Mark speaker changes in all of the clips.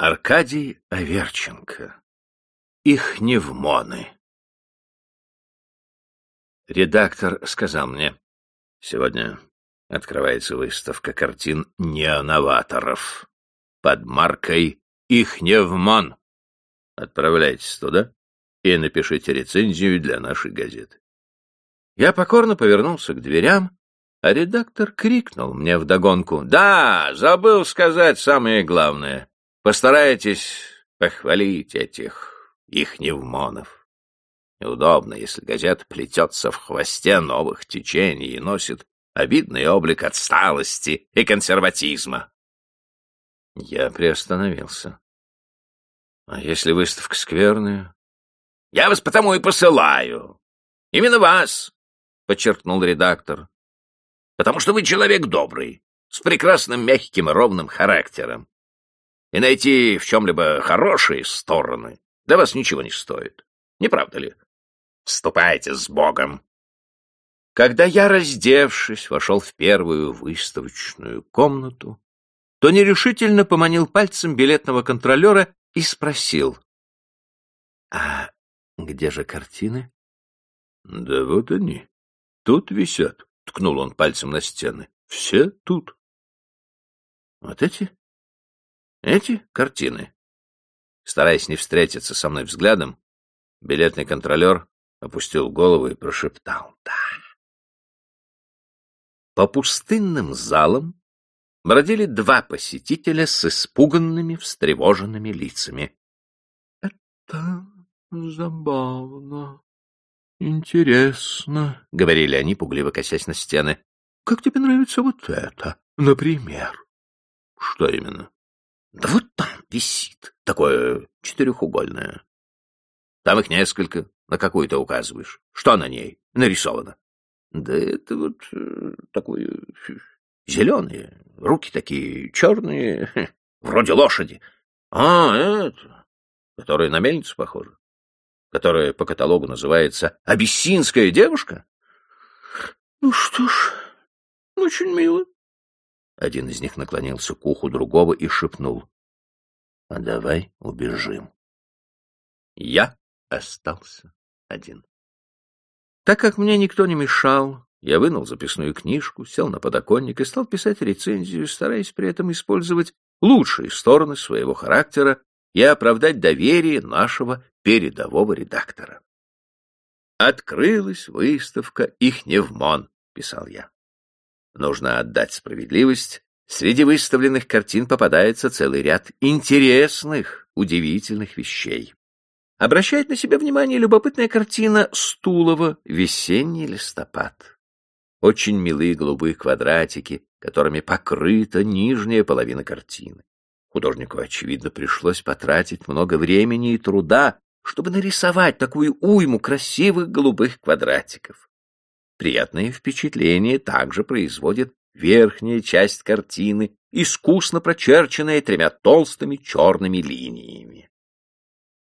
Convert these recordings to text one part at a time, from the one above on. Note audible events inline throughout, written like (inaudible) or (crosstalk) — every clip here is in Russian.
Speaker 1: Аркадий Аверченко. Их невмоны. Редактор сказал мне, сегодня открывается выставка картин неоноваторов под маркой «Их невмон». Отправляйтесь туда и напишите рецензию для нашей газеты. Я покорно повернулся к дверям, а редактор крикнул мне вдогонку. «Да, забыл сказать самое главное. Постарайтесь похвалить этих их невмонов. Неудобно, если газета плетется в хвосте новых течений и носит обидный облик отсталости и консерватизма». Я приостановился. «А если выставка скверная?» «Я вас потому и посылаю. Именно вас!» — подчеркнул редактор потому что вы человек добрый, с прекрасным мягким и ровным характером. И найти в чем-либо хорошие стороны для вас ничего не стоит. Не правда ли? Ступайте с Богом. Когда я, раздевшись, вошел в первую выставочную комнату, то нерешительно поманил пальцем билетного контролера и спросил. — А где же картины? — Да вот они. Тут висят ткнул он пальцем на стены. Все тут. Вот эти? Эти картины. Стараясь не встретиться со мной взглядом, билетный контролер опустил голову и прошептал «Да». По пустынным залам бродили два посетителя с испуганными, встревоженными лицами. — Это забавно, «Интересно», — говорили они, пугливо косясь на стены. «Как тебе нравится вот это, например?» «Что именно?» «Да вот там висит, такое четырехугольное. Там их несколько, на какую то указываешь. Что на ней нарисовано?» «Да это вот э, такое зеленые, руки такие черные, вроде лошади. А, это, которая на мельницу похожа которая по каталогу называется «Абиссинская девушка»? Ну что ж, очень мило. Один из них наклонился к уху другого и шепнул. — А давай убежим. Я остался один. Так как мне никто не мешал, я вынул записную книжку, сел на подоконник и стал писать рецензию, стараясь при этом использовать лучшие стороны своего характера и оправдать доверие нашего передового редактора. «Открылась выставка «Ихневмон», — писал я. Нужно отдать справедливость. Среди выставленных картин попадается целый ряд интересных, удивительных вещей. Обращает на себя внимание любопытная картина Стулова «Весенний листопад». Очень милые голубые квадратики, которыми покрыта нижняя половина картины. Художнику, очевидно, пришлось потратить много времени и труда, чтобы нарисовать такую уйму красивых голубых квадратиков. Приятное впечатление также производит верхняя часть картины, искусно прочерченная тремя толстыми черными линиями.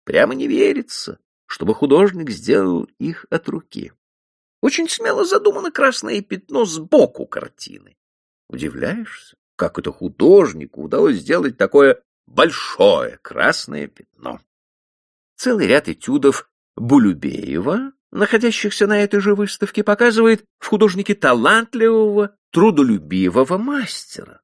Speaker 1: Прямо не верится, чтобы художник сделал их от руки. Очень смело задумано красное пятно сбоку картины. Удивляешься, как это художнику удалось сделать такое большое красное пятно целый ряд этюдов Булюбеева, находящихся на этой же выставке, показывает в художнике талантливого, трудолюбивого мастера.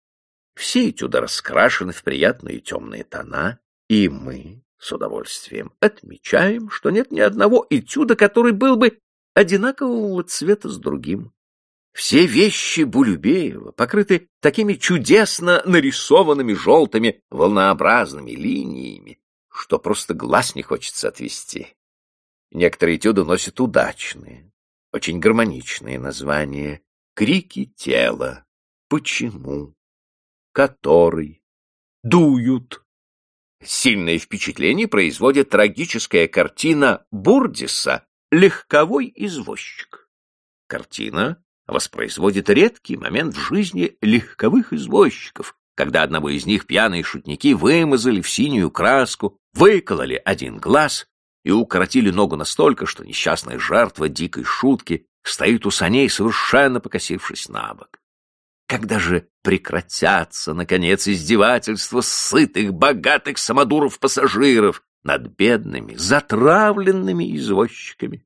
Speaker 1: Все этюды раскрашены в приятные темные тона, и мы с удовольствием отмечаем, что нет ни одного этюда, который был бы одинакового цвета с другим. Все вещи Булюбеева покрыты такими чудесно нарисованными желтыми волнообразными линиями, что просто глаз не хочется отвести. Некоторые этюды носят удачные, очень гармоничные названия. Крики тела, почему, который, дуют. Сильное впечатление производит трагическая картина Бурдиса «Легковой извозчик». Картина воспроизводит редкий момент в жизни легковых извозчиков, когда одного из них пьяные шутники вымазали в синюю краску, выкололи один глаз и укоротили ногу настолько, что несчастная жертва дикой шутки стоит у саней, совершенно покосившись на бок. Когда же прекратятся, наконец, издевательства сытых, богатых самодуров-пассажиров над бедными, затравленными извозчиками?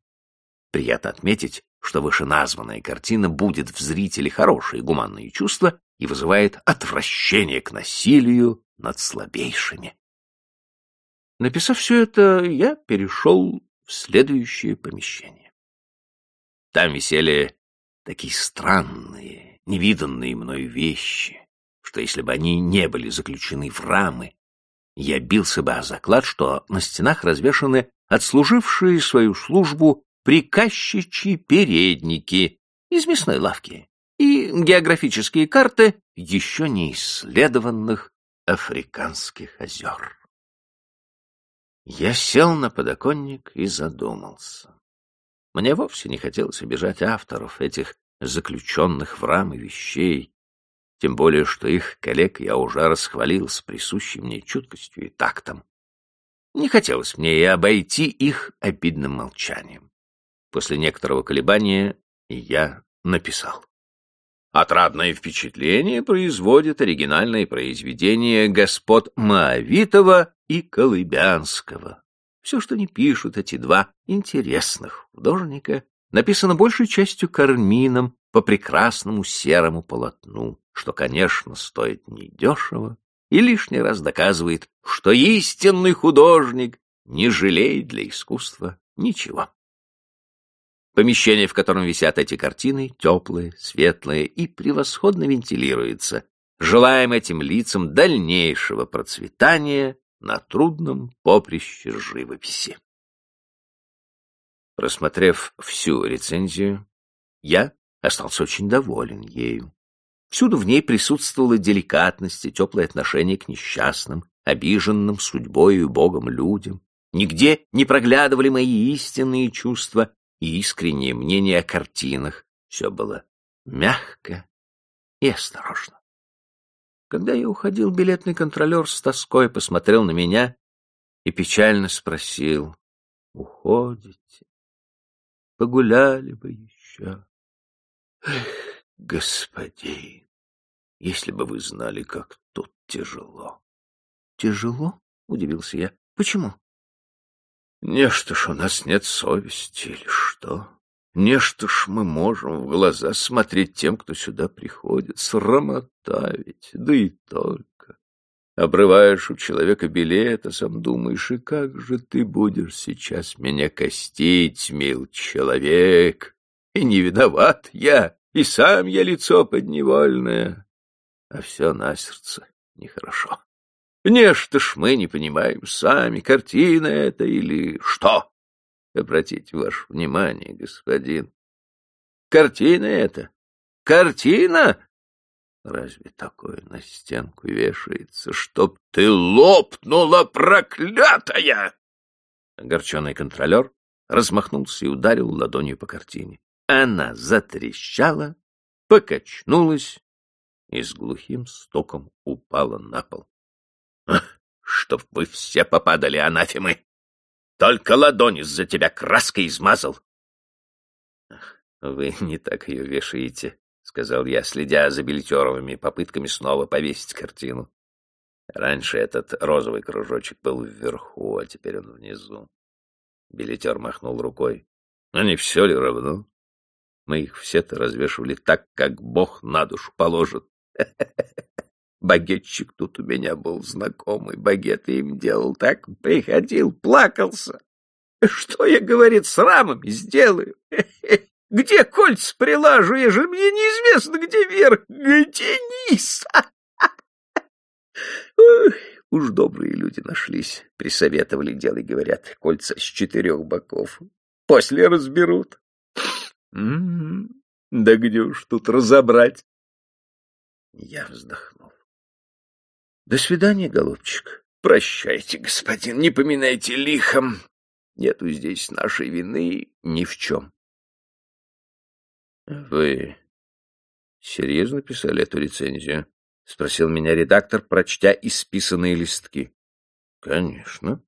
Speaker 1: Приятно отметить, что вышеназванная картина будет в зрителе хорошие гуманные чувства и вызывает отвращение к насилию над слабейшими. Написав все это, я перешел в следующее помещение. Там висели такие странные, невиданные мною вещи, что если бы они не были заключены в рамы, я бился бы о заклад, что на стенах развешаны отслужившие свою службу приказчичьи передники из мясной лавки и географические карты еще не исследованных африканских озер. Я сел на подоконник и задумался. Мне вовсе не хотелось обижать авторов этих заключенных в рамы вещей, тем более, что их коллег я уже расхвалил с присущей мне чуткостью и тактом. Не хотелось мне и обойти их обидным молчанием. После некоторого колебания я написал. Отрадное впечатление производит оригинальное произведение господ Моавитова и Колыбянского. Все, что не пишут эти два интересных художника, написано большей частью кармином по прекрасному серому полотну, что, конечно, стоит недешево и лишний раз доказывает, что истинный художник не жалеет для искусства ничего. Помещение, в котором висят эти картины, теплое, светлое и превосходно вентилируется. Желаем этим лицам дальнейшего процветания на трудном поприще живописи. Просмотрев всю рецензию, я остался очень доволен ею. Всюду в ней присутствовала деликатность и теплое отношение к несчастным, обиженным судьбой и Богом людям. Нигде не проглядывали мои истинные чувства и искреннее мнение о картинах. Все было мягко и осторожно. Когда я уходил, билетный контролер с тоской посмотрел на меня и печально спросил, «Уходите? Погуляли бы еще?» «Эх, господин, если бы вы знали, как тут тяжело!» «Тяжело?» — удивился я. «Почему?» Нечто ж у нас нет совести или что? Нечто ж мы можем в глаза смотреть тем, кто сюда приходит, срамота ведь, да и только. Обрываешь у человека билет, а сам думаешь, и как же ты будешь сейчас меня костить, мил человек? И не виноват я, и сам я лицо подневольное, а все на сердце нехорошо. Нечто ж мы не понимаем сами, картина это или что. Обратите ваше внимание, господин. Картина это? Картина? Разве такое на стенку вешается, чтоб ты лопнула, проклятая? Огорченный контролер размахнулся и ударил ладонью по картине. Она затрещала, покачнулась и с глухим стоком упала на пол. Чтоб вы все попадали, анафемы! Только ладонь из-за тебя краской измазал. — Вы не так ее вешаете, — сказал я, следя за билетеровыми попытками снова повесить картину. Раньше этот розовый кружочек был вверху, а теперь он внизу. Билетер махнул рукой. — А не все ли равно? Мы их все-то развешивали так, как Бог на душу положит. (laughs) Багетчик тут у меня был знакомый, багеты им делал так, приходил, плакался. Что я, говорит, с рамами сделаю? (laughs) Где кольца прилажу, ежели мне неизвестно, где вверх, где низ? (laughs) уж добрые люди нашлись, присоветовали делай, говорят, кольца с четырех боков. После разберут. М-м-м, да где уж тут разобрать? Я вздохнул. До свидания, голубчик. Прощайте, господин, не поминайте лихом. Нету здесь нашей вины ни в чем. Вы серьезно писали эту рецензию? Спросил меня редактор, прочтя исписанные листки. Конечно.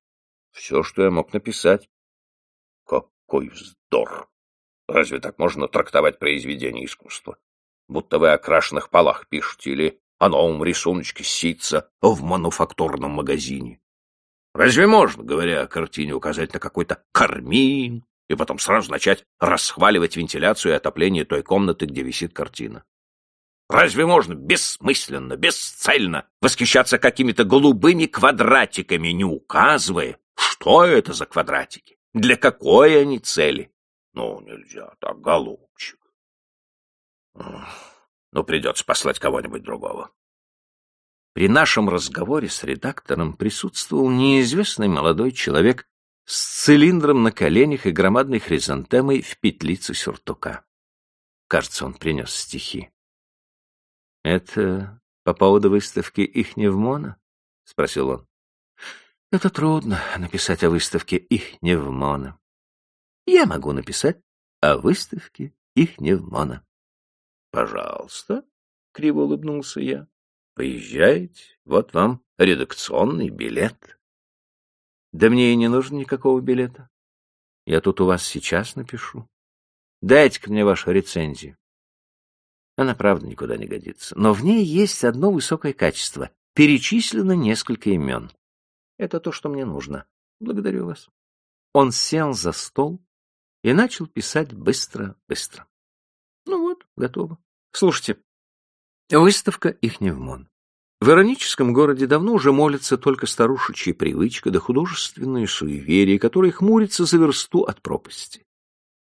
Speaker 1: Все, что я мог написать. Какой вздор! Разве так можно трактовать произведение искусства? будто вы о крашенных полах пишете или о новом рисуночке ситца в мануфактурном магазине. Разве можно, говоря о картине, указать на какой-то кармин и потом сразу начать расхваливать вентиляцию и отопление той комнаты, где висит картина? Разве можно бессмысленно, бесцельно восхищаться какими-то голубыми квадратиками, не указывая, что это за квадратики, для какой они цели? Ну, нельзя так, голубчик. Ну, придется послать кого-нибудь другого. При нашем разговоре с редактором присутствовал неизвестный молодой человек с цилиндром на коленях и громадной хризантемой в петлице сюртука. Кажется, он принес стихи. — Это по поводу выставки Ихневмона? — спросил он. — Это трудно написать о выставке Ихневмона. Я могу написать о выставке Ихневмона. — Пожалуйста, — криво улыбнулся я. — Поезжайте, вот вам редакционный билет. — Да мне и не нужно никакого билета. Я тут у вас сейчас напишу. Дайте-ка мне вашу рецензию. Она, правда, никуда не годится. Но в ней есть одно высокое качество. Перечислено несколько имен. Это то, что мне нужно. Благодарю вас. Он сел за стол и начал писать быстро-быстро. Ну вот, готово. Слушайте, выставка Ихневмон. В ироническом городе давно уже молится только старушечья привычка да художественные суеверия, которые хмурятся за версту от пропасти.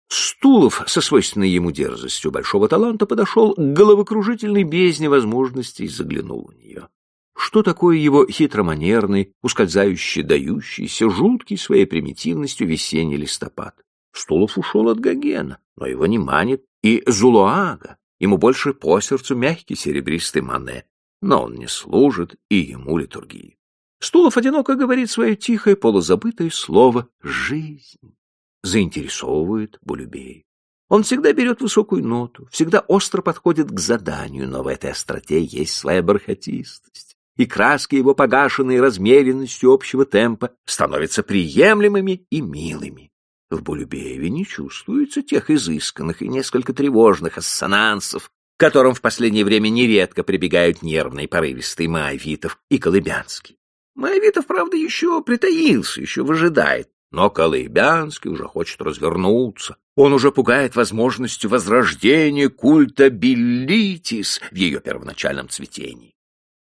Speaker 1: Стулов со свойственной ему дерзостью большого таланта подошел к головокружительной бездне возможностей и заглянул в нее. Что такое его хитроманерный, ускользающий, дающийся, жуткий своей примитивностью весенний листопад? Стулов ушел от Гогена, но его не манит и Зулуага. Ему больше по сердцу мягкий серебристый мане, но он не служит и ему литургии. Стулов одиноко говорит свое тихое полузабытое слово «жизнь» заинтересовывает Булюбей. Он всегда берет высокую ноту, всегда остро подходит к заданию, но в этой остроте есть своя бархатистость, и краски его, погашенные размеренностью общего темпа, становятся приемлемыми и милыми. В Булюбееве не чувствуется тех изысканных и несколько тревожных ассонансов, к которым в последнее время нередко прибегают нервные порывистые Маавитов и Колыбянский. Маавитов, правда, еще притаился, еще выжидает, но Колыбянский уже хочет развернуться. Он уже пугает возможностью возрождения культа Беллитис в ее первоначальном цветении.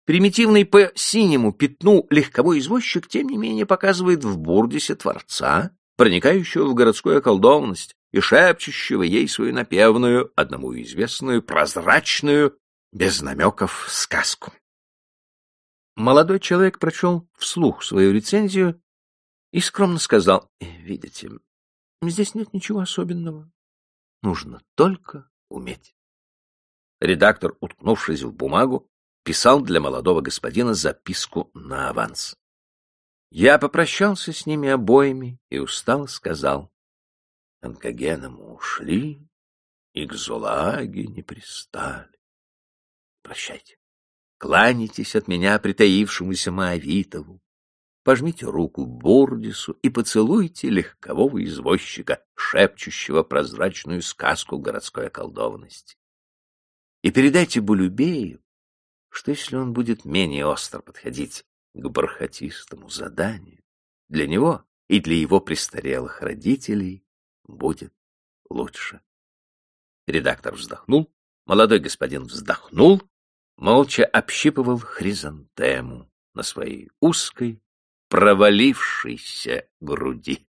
Speaker 1: Примитивный по синему пятну легковой извозчик, тем не менее, показывает в Бурдисе Творца, проникающего в городскую околдованность и шепчущего ей свою напевную, одному известную, прозрачную, без намеков, сказку. Молодой человек прочел вслух свою рецензию и скромно сказал, «Э, «Видите, здесь нет ничего особенного. Нужно только уметь». Редактор, уткнувшись в бумагу, писал для молодого господина записку на аванс. Я попрощался с ними обоими и устало сказал, «Онкогена мы ушли и к Зулааге не пристали. Прощайте. Кланяйтесь от меня притаившемуся Моавитову, пожмите руку Бурдису и поцелуйте легкового извозчика, шепчущего прозрачную сказку городской околдованности. И передайте Булюбею, что если он будет менее остро подходить к бархатистому заданию, для него и для его престарелых родителей будет лучше. Редактор вздохнул, молодой господин вздохнул, молча общипывал хризантему на своей узкой провалившейся груди.